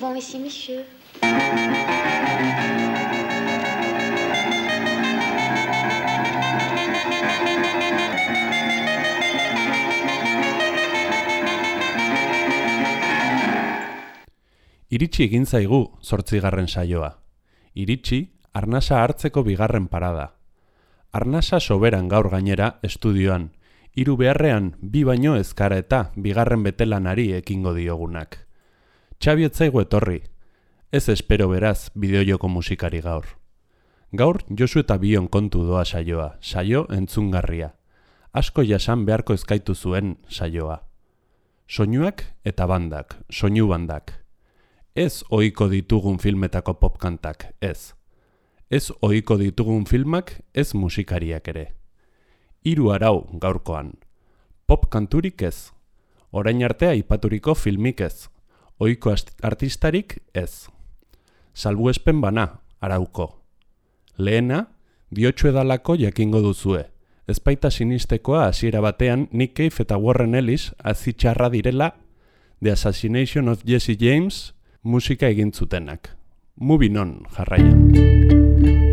souvent ici, monsieur. Iritsi egin zaigu zortzigarren saioa. Iritsi, arnasa hartzeko bigarren parada. Arnasa soberan gaur gainera estudioan, hiru beharrean bi baino ezkara eta bigarren betelanari ekingo diogunak. Txabi etzaigu etorri, ez espero beraz bideojoko musikari gaur. Gaur Josu eta Bion kontu doa saioa, saio entzungarria. Asko jasan beharko ezkaitu zuen saioa. Soinuak eta bandak, soinu bandak. Ez ohiko ditugun filmetako popkantak, ez. Ez ohiko ditugun filmak, ez musikariak ere. Hiru arau gaurkoan. Pop kanturik ez. Orain artea aipaturiko filmik ez. Ohiko artistarik ez. Salbuespen bana, arauko. Lehena, diotxu edalako jakingo duzue. Ezpaita sinistekoa hasiera batean Nick Cave eta Warren Ellis azitxarra direla The Assassination of Jesse James musika egin zutenak. Moving on jarraian.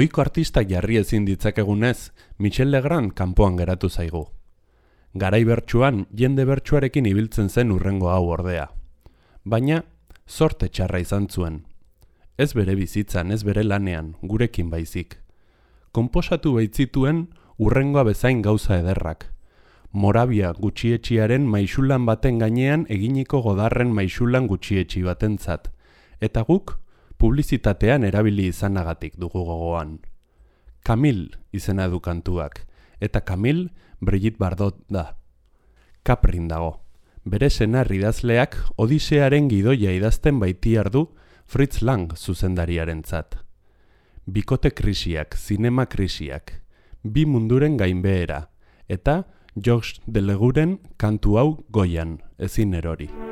Oiko artista jarri ezin ditzakegunez, Michel Legrand kanpoan geratu zaigu. Garai bertsuan, jende bertsuarekin ibiltzen zen urrengo hau ordea. Baina, sorte txarra izan zuen. Ez bere bizitzan, ez bere lanean, gurekin baizik. Konposatu baitzituen urrengoa bezain gauza ederrak. Morabia gutxietxiaren maixulan baten gainean eginiko godarren maixulan gutxietxi batentzat. Eta guk, publizitatean erabili izanagatik dugu gogoan. Kamil izena du kantuak, eta Kamil Brigitte Bardot da. Kaprin dago. Bere senar idazleak Odisearen gidoia idazten baiti du Fritz Lang zuzendariaren zat. Bikote krisiak, zinema krisiak, bi munduren gainbehera, eta Georges Deleguren kantu hau goian, ezin erori.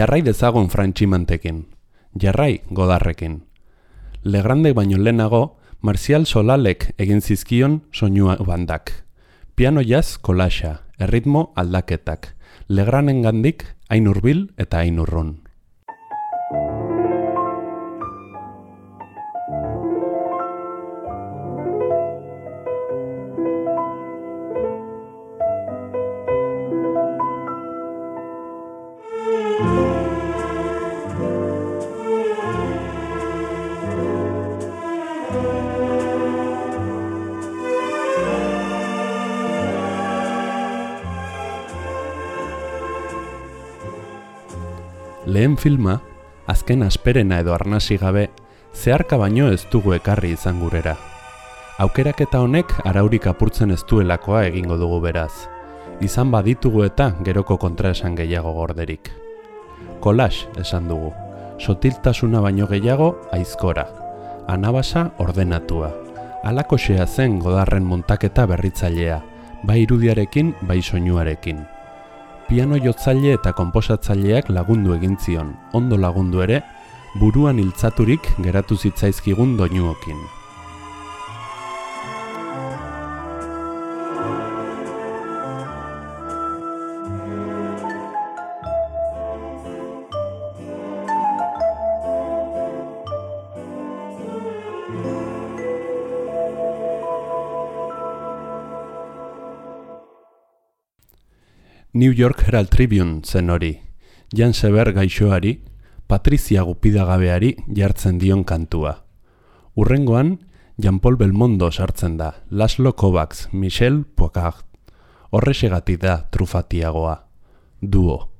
Jarrai dezagun frantximantekin, jarrai godarrekin. Legrande baino lehenago, Marcial Solalek egin zizkion soinua bandak. Piano jazz kolaxa, erritmo aldaketak. Legranen gandik, hain urbil eta hain urrun. Lehen filma, azken asperena edo arnasi gabe, zeharka baino ez dugu ekarri izan gurera. Aukeraketa honek araurik apurtzen ez duelakoa egingo dugu beraz. Izan baditugu eta geroko kontraesan gehiago gorderik. Kolas esan dugu. Sotiltasuna baino gehiago aizkora. Anabasa ordenatua. Alakoxea zen godarren montaketa berritzailea, bai irudiarekin, bai soinuarekin piano jotzaile eta konposatzaileak lagundu egin zion, ondo lagundu ere, buruan hiltzaturik geratu zitzaizkigun doinuokin. New York Herald Tribune zen hori. Jan Seber gaixoari, Patrizia gupidagabeari jartzen dion kantua. Urrengoan, Jan Paul Belmondo sartzen da, Laszlo Kovacs, Michel Poicard. Horrexegatik da trufatiagoa. Duo.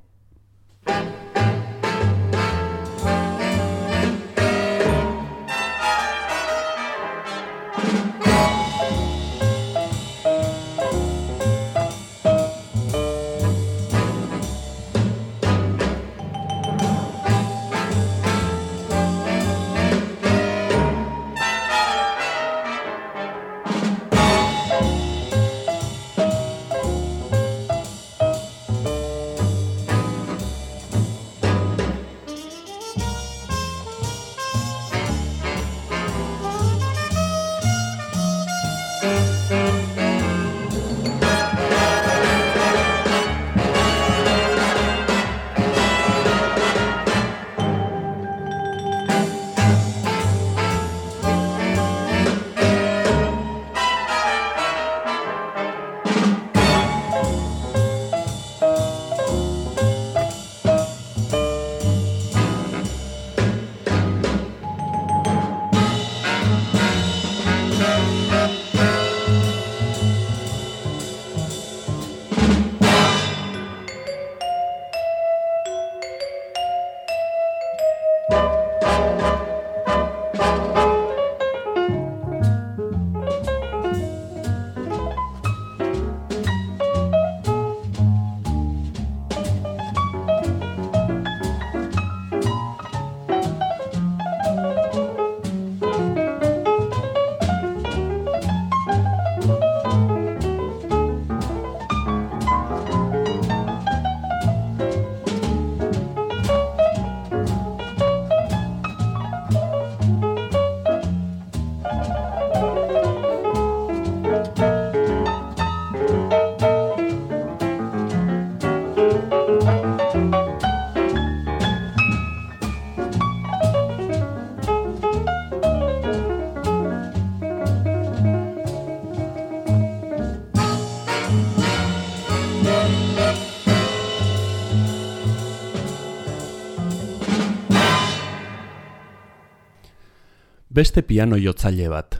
Beste piano jotzaile bat.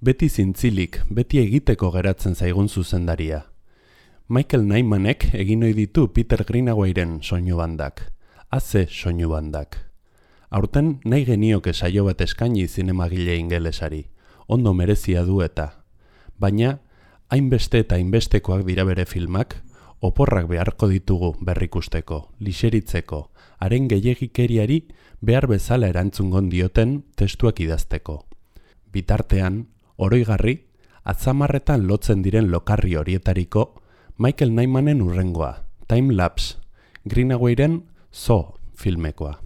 Beti zintzilik, beti egiteko geratzen zaigun zuzendaria. Michael Neymanek egin ohi ditu Peter Greenawayren soinu bandak. Aze soinu bandak. Aurten nahi genioke saio bat eskaini zinemagile ingelesari. Ondo merezia du eta. Baina, hainbeste eta hainbestekoak dira bere filmak, oporrak beharko ditugu berrikusteko, liseritzeko, haren gehiagikeriari behar bezala erantzungon dioten testuak idazteko. Bitartean, oroigarri, atzamarretan lotzen diren lokarri horietariko Michael Neymanen urrengoa, Time Lapse, Greenawayren Zo filmekoa.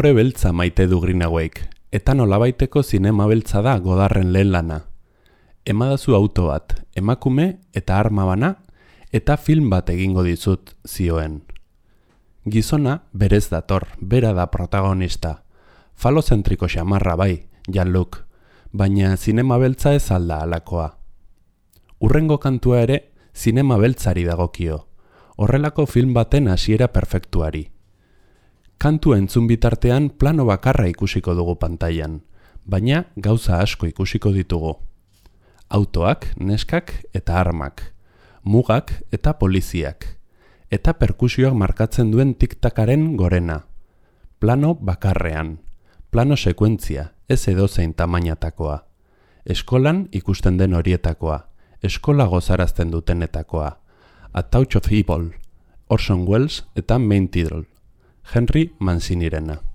Umore beltza maite du Greenawake, eta nolabaiteko zinema beltza da godarren lehen lana. Emadazu auto bat, emakume eta arma bana, eta film bat egingo dizut zioen. Gizona berez dator, bera da protagonista. Falozentriko xamarra bai, Jean-Luc, baina zinema beltza ez alda alakoa. Urrengo kantua ere, zinema beltzari dagokio. Horrelako film baten hasiera perfektuari kantu entzun bitartean plano bakarra ikusiko dugu pantailan, baina gauza asko ikusiko ditugu. Autoak, neskak eta armak, mugak eta poliziak, eta perkusioak markatzen duen tiktakaren gorena. Plano bakarrean. Plano sekuentzia, ez edozein tamainatakoa. Eskolan ikusten den horietakoa. Eskola gozarazten dutenetakoa. A Touch of Evil, Orson Welles eta Main Title, Henry Mancini Irena.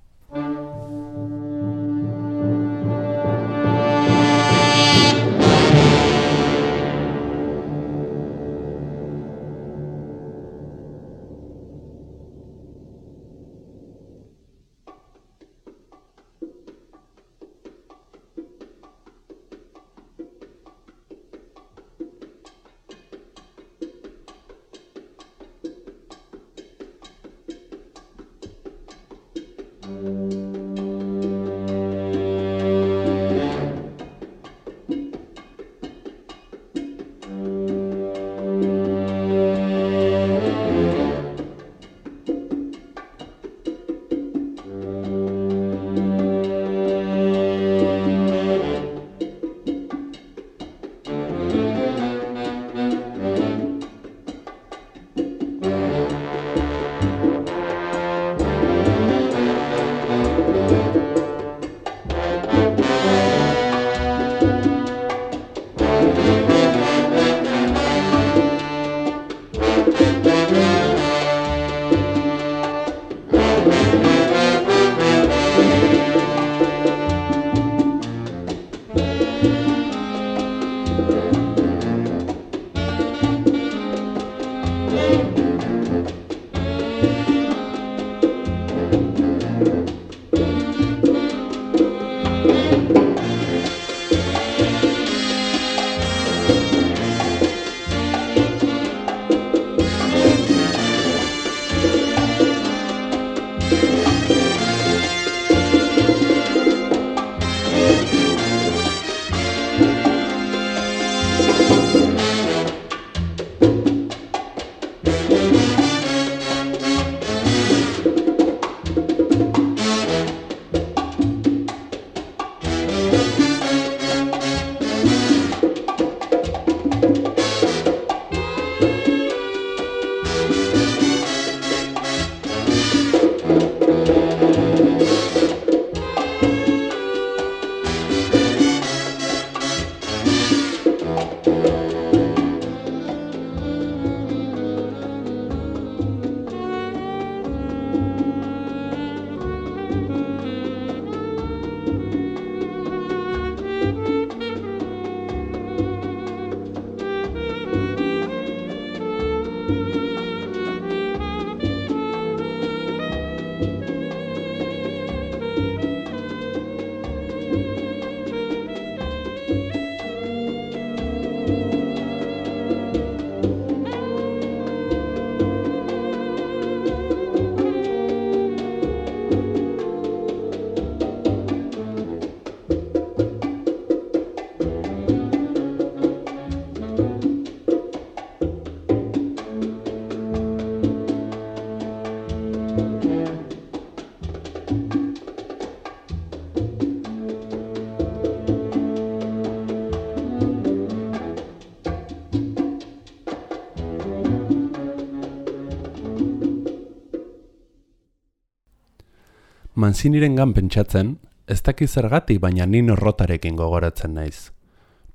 Gan pentsatzen, ez dakiz zergatik baina nino rotarekin gogoratzen naiz.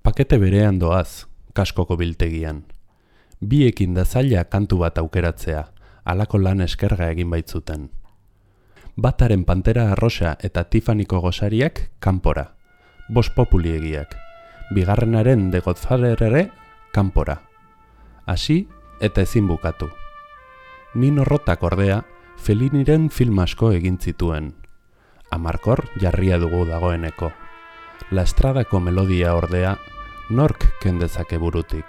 Pakete berean doaz, kaskoko biltegian. Biekin da zaila kantu bat aukeratzea, alako lan eskerga egin baitzuten. Bataren pantera arrosa eta tifaniko gosariak kanpora. Bos populiegiak. Bigarrenaren de Godfather ere kanpora. Hasi eta ezin bukatu. Nino rotak ordea, Feliniren film asko egin zituen. Amarkor jarria dugu dagoeneko. La estradako melodia ordea, nork kendezake burutik.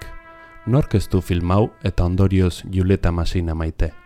Nork ez du filmau eta ondorioz Julieta Masina maite.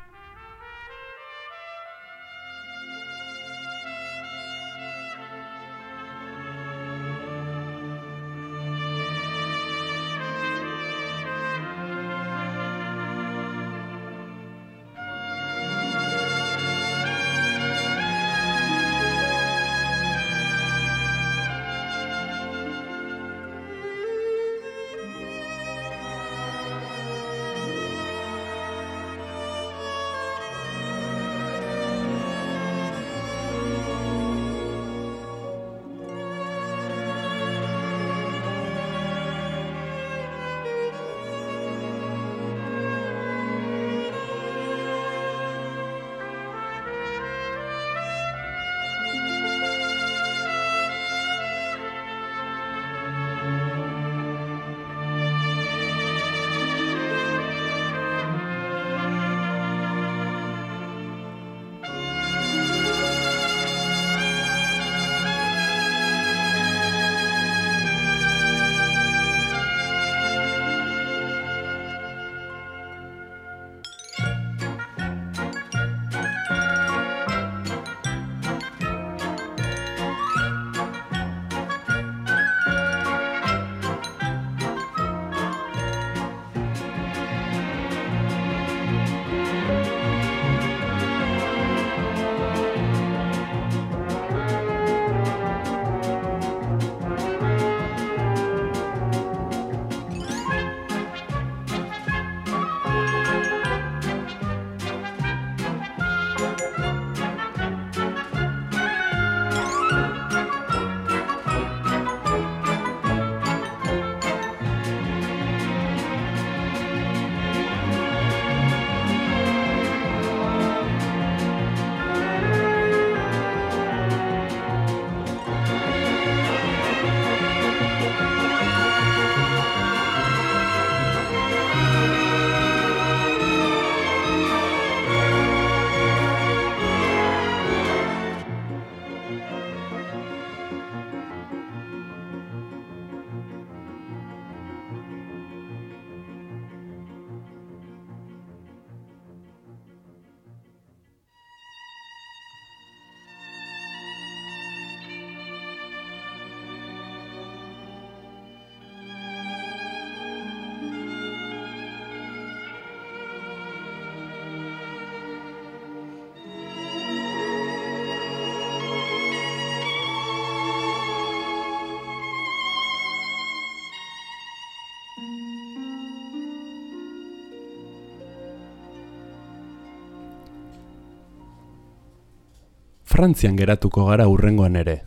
Frantzian geratuko gara urrengoan ere.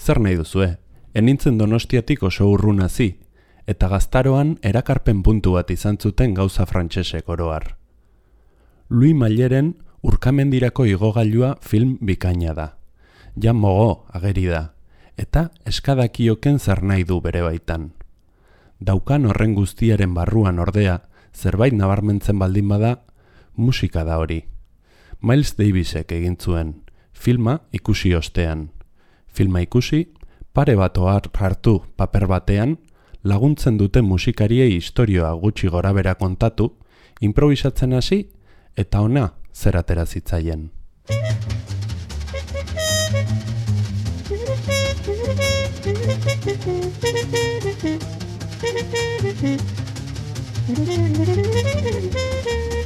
Zer nahi duzue, enintzen donostiatik oso urruna zi, eta gaztaroan erakarpen puntu bat izan zuten gauza frantsesek oroar. Lui Maileren urkamendirako igogailua film bikaina da. Jan mogo ageri da, eta eskadakioken zer nahi du bere baitan. Daukan horren guztiaren barruan ordea, zerbait nabarmentzen baldin bada, musika da hori. Miles Davisek egin zuen, filma ikusi ostean. Filma ikusi, pare bat hartu paper batean, laguntzen dute musikariei istorioa gutxi gorabera kontatu, improvisatzen hasi eta ona zer atera zitzaien.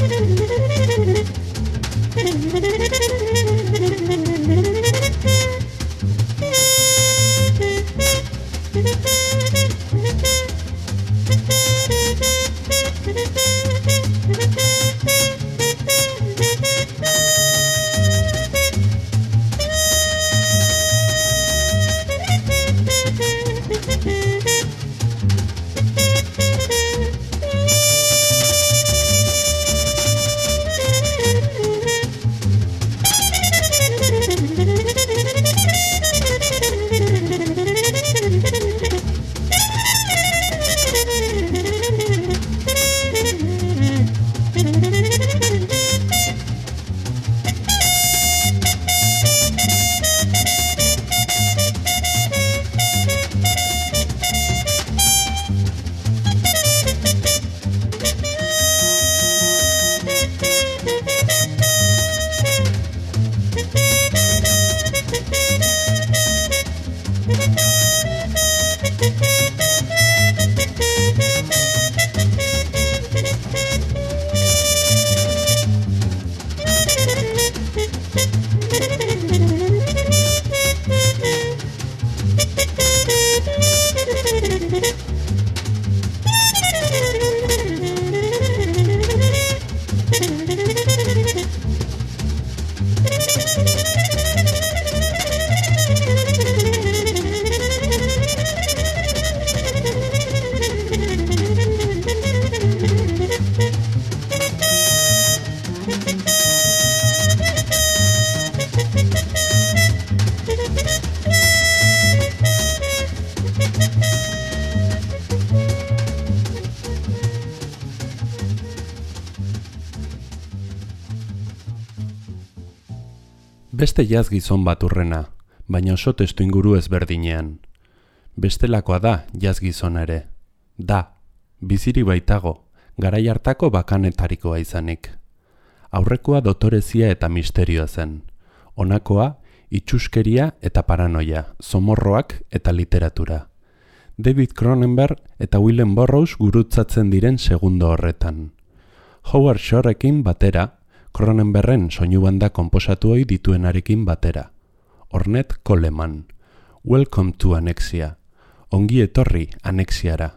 Thank you. Beste jaz gizon bat urrena, baina oso testu inguru ezberdinean. Bestelakoa da jaz gizon ere. Da, biziri baitago, garai hartako bakanetarikoa izanik. Aurrekoa dotorezia eta misterioa zen. Honakoa, itxuskeria eta paranoia, zomorroak eta literatura. David Cronenberg eta Willem Burroughs gurutzatzen diren segundo horretan. Howard Shorekin batera, Cronenbergen soinu banda komposatu hoi dituenarekin batera. Ornet Coleman. Welcome to Anexia. Ongi etorri Anexiara.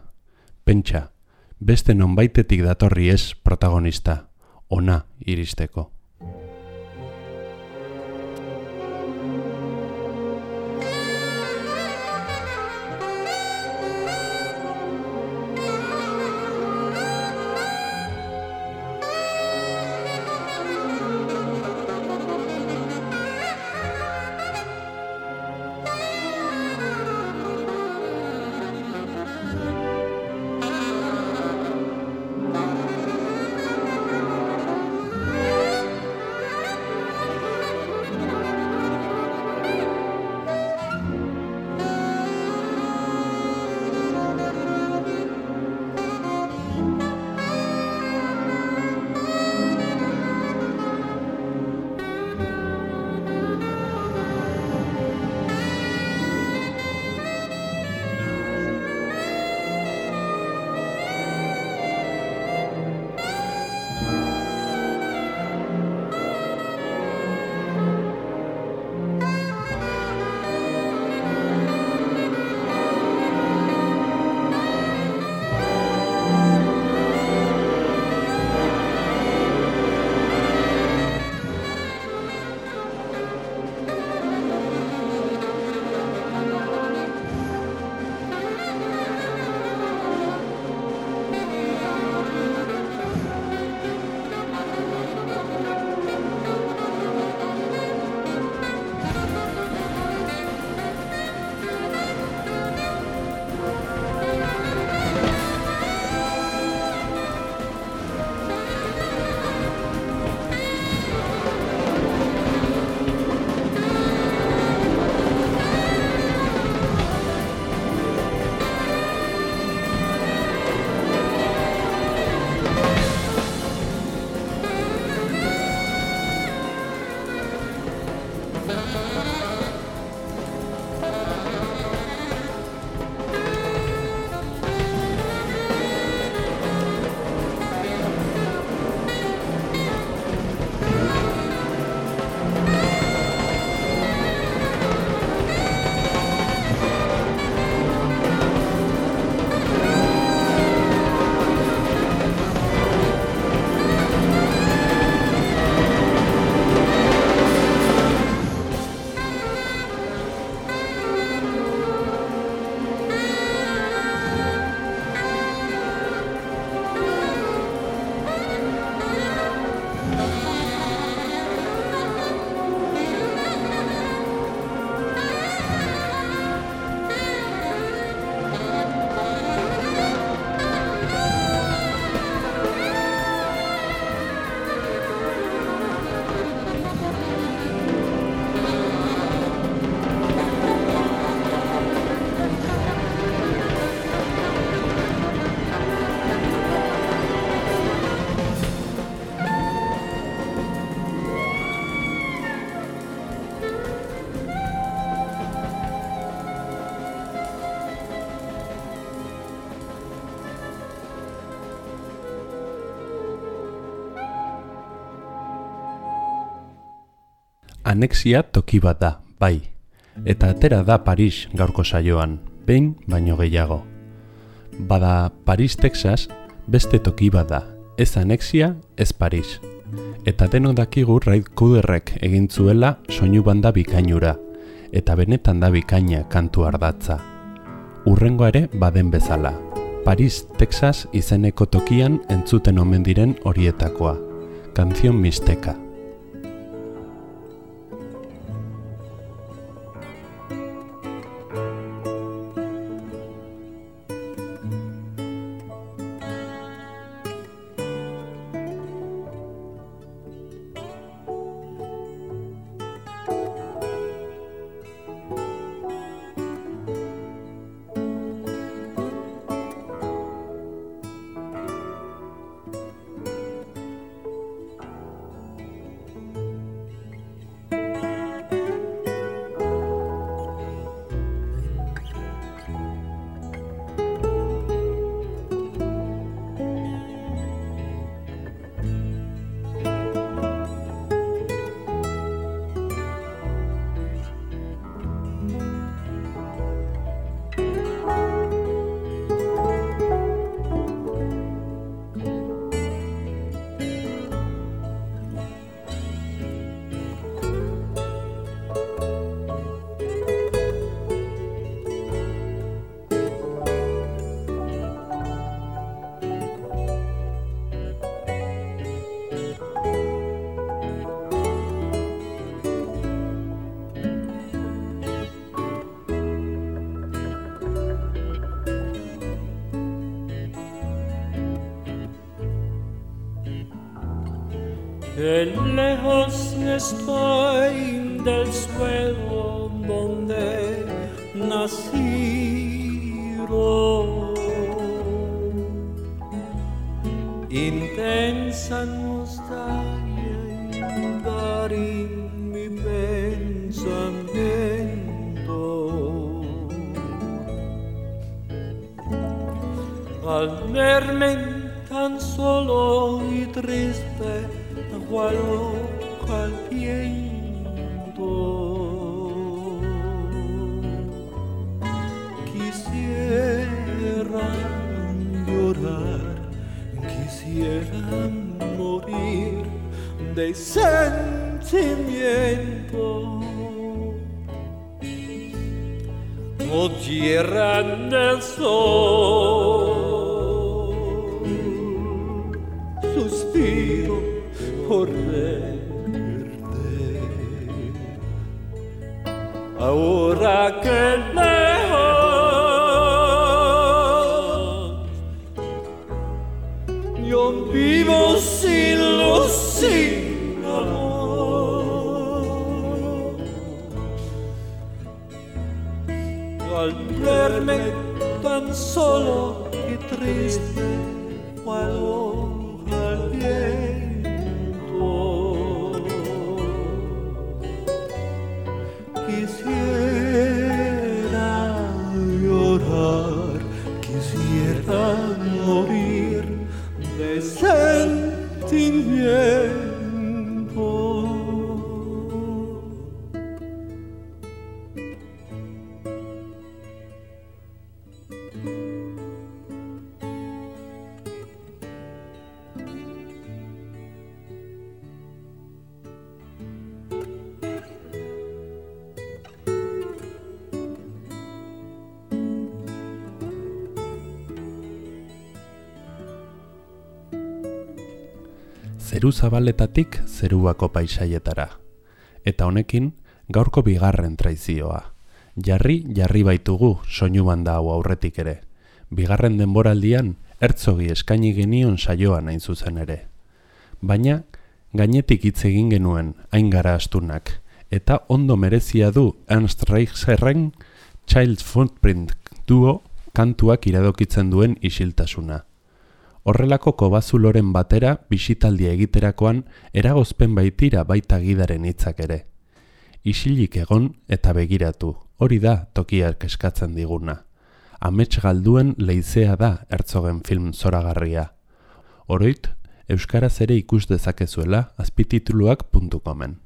Pentsa, beste nonbaitetik datorri ez protagonista. Ona iristeko. Anexia toki bat da, bai. Eta atera da Paris gaurko saioan, behin baino gehiago. Bada Paris, Texas, beste toki bat da, ez anexia, ez Paris. Eta deno dakigu Raid Kuderrek egin zuela soinu banda bikainura, eta benetan da bikaina kantu ardatza. Urrengo ere baden bezala. Paris, Texas izeneko tokian entzuten omen diren horietakoa. Kanzion misteka. Que lejos estoy del suelo donde nací. Intensa nostalgia indarí mi pensamiento al verme tan solo y triste cual al viento. Quisiera llorar quisiera morir de sentimiento. Oh tierra del sol al verme tan solo y triste cual hoja al Zeru zabaletatik zeruako paisaietara. Eta honekin, gaurko bigarren traizioa. Jarri, jarri baitugu soinu banda hau aurretik ere. Bigarren denboraldian, ertzogi eskaini genion saioan hain zuzen ere. Baina, gainetik hitz egin genuen hain gara astunak, eta ondo merezia du Ernst Reicherren Child Footprint duo kantuak iradokitzen duen isiltasuna. Horrelako kobazuloren batera bisitaldia egiterakoan eragozpen baitira baita gidaren hitzak ere. Isilik egon eta begiratu, hori da tokiak eskatzen diguna. Amets galduen leizea da ertzogen film zoragarria. Oroit, Euskaraz ere ikus dezakezuela azpitituluak.comen.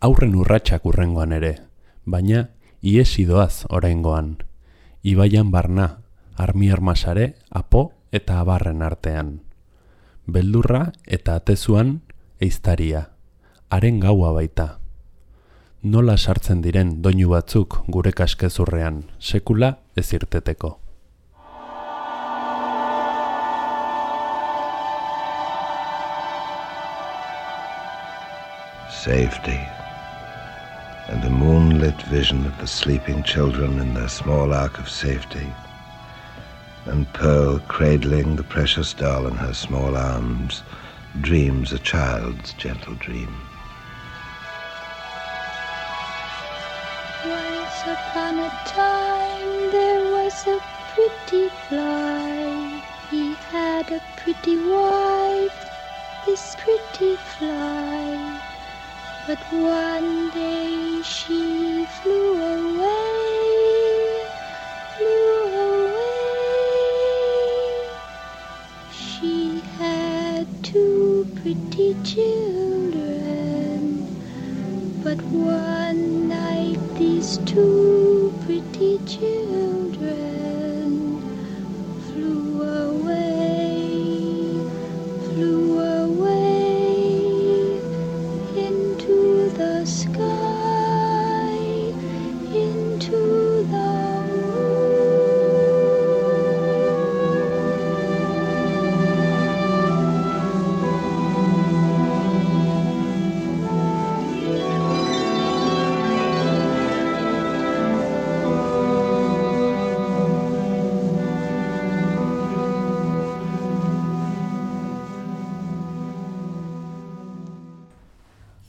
aurren urratsak urrengoan ere, baina iesi doaz oraingoan. Ibaian barna, armi armasare, apo eta abarren artean. Beldurra eta atezuan eiztaria, haren gaua baita. Nola sartzen diren doinu batzuk gure kaskezurrean, sekula ez irteteko. Safety. And the moonlit vision of the sleeping children in their small ark of safety. And Pearl cradling the precious doll in her small arms dreams a child's gentle dream. Once upon a time there was a pretty fly. He had a pretty wife, this pretty fly. But one day she flew away, flew away. She had two pretty children, but one night these two pretty children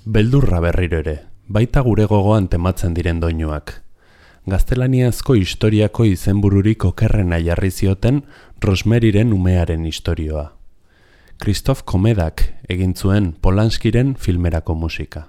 Beldurra berriro ere, baita gure gogoan tematzen diren doinuak. Gaztelaniazko historiako izenbururik okerrena jarri zioten Rosmeriren umearen istorioa. Christoph Komedak egin zuen Polanskiren filmerako musika.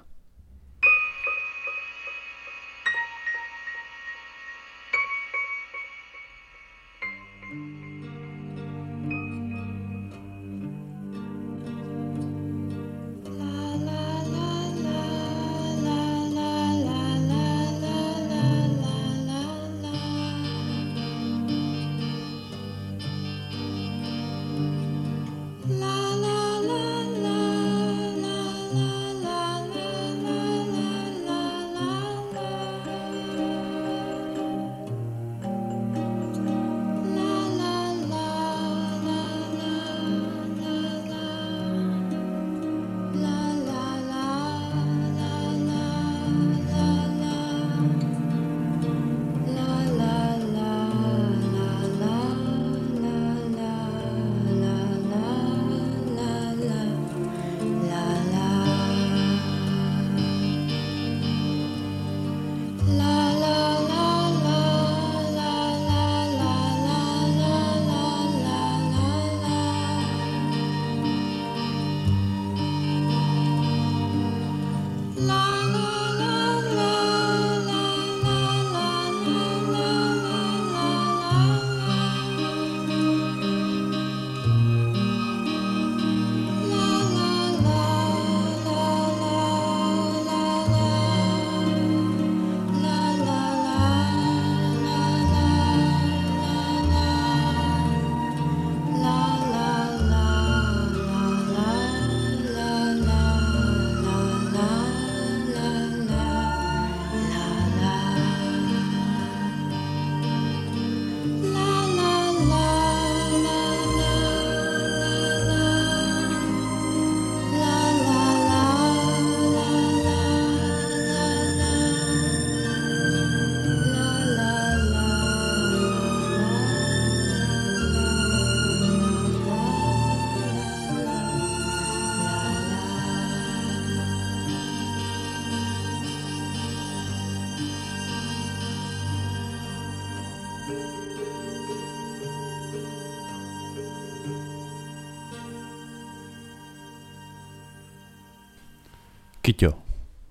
Kito,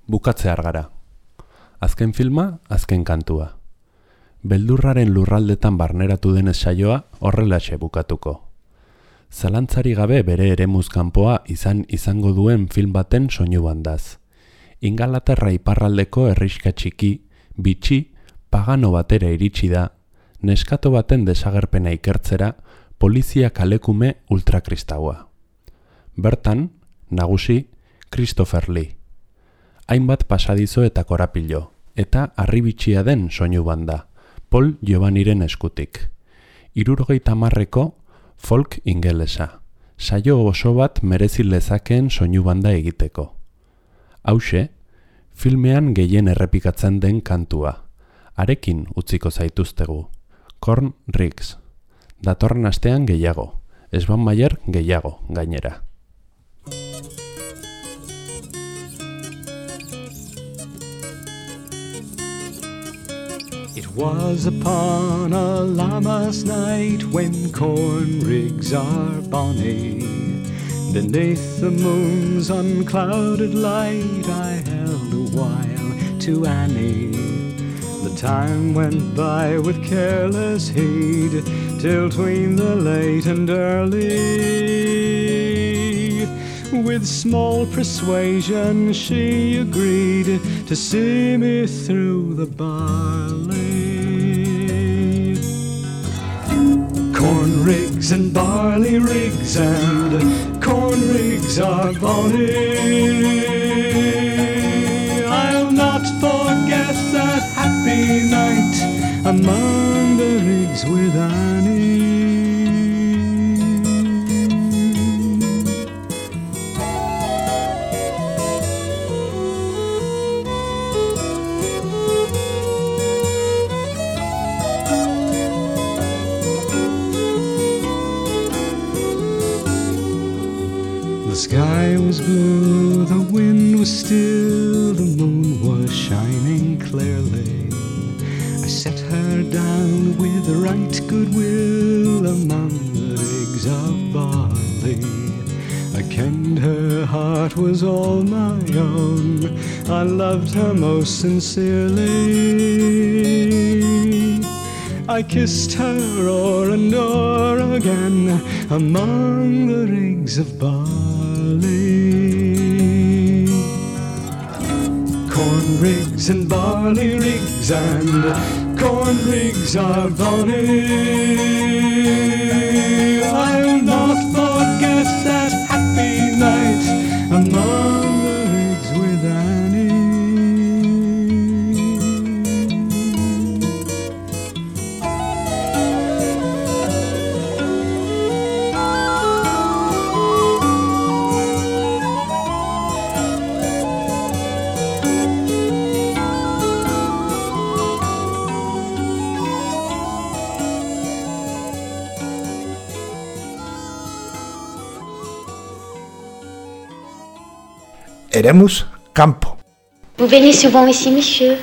bukatzear gara. Azken filma, azken kantua. Beldurraren lurraldetan barneratu denez saioa horrelaxe bukatuko. Zalantzari gabe bere ere kanpoa izan izango duen film baten soinu bandaz. Ingalaterra iparraldeko herriska txiki, bitxi, pagano batera iritsi da, neskato baten desagerpena ikertzera, polizia kalekume ultrakristaua. Bertan, nagusi, Christopher Lee. Hainbat pasadizo eta korapilo, eta arribitxia den soinu banda, Paul Giovanniren eskutik. Irurgeita marreko folk ingelesa, saio oso bat merezi lezakeen soinu banda egiteko. Hauxe, filmean gehien errepikatzen den kantua, arekin utziko zaituztegu, Korn Riggs. Datorren astean gehiago, esban maier gehiago gainera. It was upon a lammas night when corn rigs are bonny. Beneath the moon's unclouded light, I held a while to Annie. The time went by with careless heed, till tween the late and early. With small persuasion, she agreed to see me through the barley. Corn rigs and barley rigs and corn rigs are bonny. I'll not forget that happy night among the rigs with goodwill among the rigs of barley. I kenned her heart was all my own, I loved her most sincerely. I kissed her o'er and o'er again among the rigs of barley. Corn rigs and barley rigs and and rigs are voted. Eremus Campo. Vous venez souvent ici, monsieur